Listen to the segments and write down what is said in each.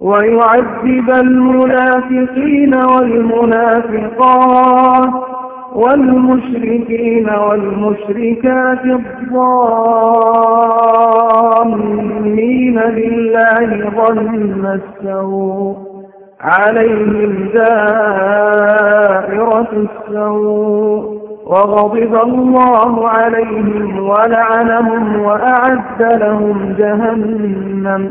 ويعذب المنافقين والمنافقات والمشركين والمشركات الظالمين بالله ظن السوء عليهم دائرة السوء وغضب الله عليهم ولعنهم وأعد لهم جهنم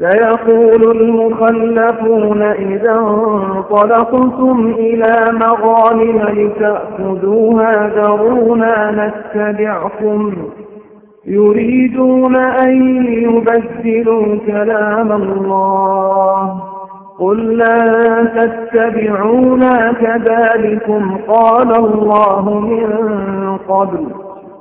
سيقول المخلفون إذا انطلقتم إلى مغانم لتأخذوها ذرونا نتبعكم. يريدون أن يبدلوا كلام الله. قل لا تتبعونا كذلكم. قال الله من قبل.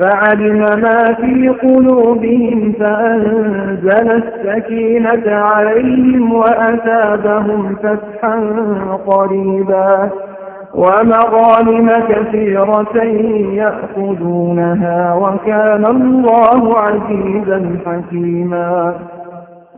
فعلم ما في قلوبهم فأنزل السكينة عليهم وأتابهم فتحا قريبا ومغانم كثيرة يأخذونها وكان الله عزيزا حكيما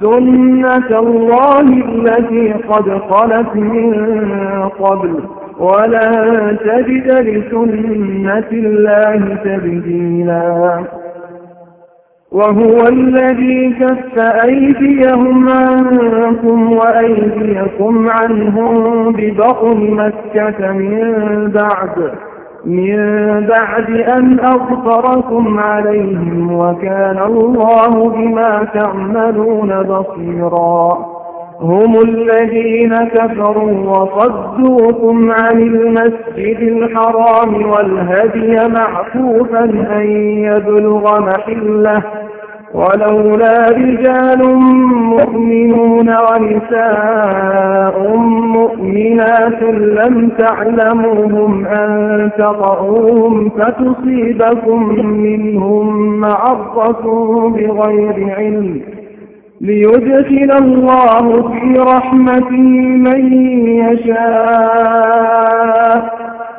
سنة الله التي قد خلت من قبل. ولا تجد لسنة الله تبديلا. وهو الذي كف أيديهم عنكم وأيديكم عنهم ببطن مكة من بعد. من بعد أن أغفركم عليهم وكان الله بما تعملون بصيرا. هم الذين كفروا وصدوكم عن المسجد الحرام والهدي معكوفا أن يبلغ محله ولولا رجال مؤمنون ونساء مؤمنات لم تعلموهم أن تطعوهم فتصيبكم منهم معرة بغير علم ليدخل الله في رحمته من يشاء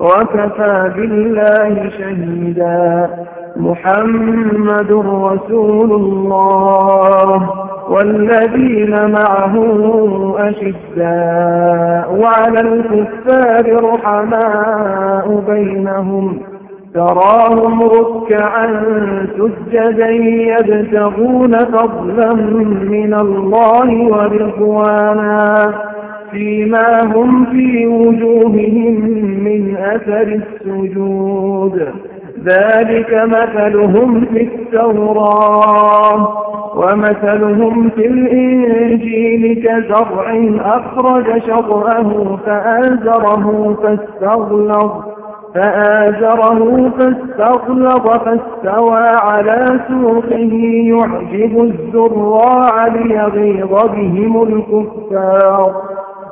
وكفى بالله شهيدا. محمد رسول الله والذين معه أشداء وعلى الكفار رحماء بينهم. تراهم ركعا سجدا يبتغون فضلا من الله ورضوانا. فيما هم في وجوههم من أثر السجود. ذلك مثلهم في التوراة ومثلهم في الإنجيل كزرع أخرج شطأه فآزره فاستغلظ فآزره فاستغلظ فاستوى على سوقه يعجب الزراع ليغيظ بهم الكفار.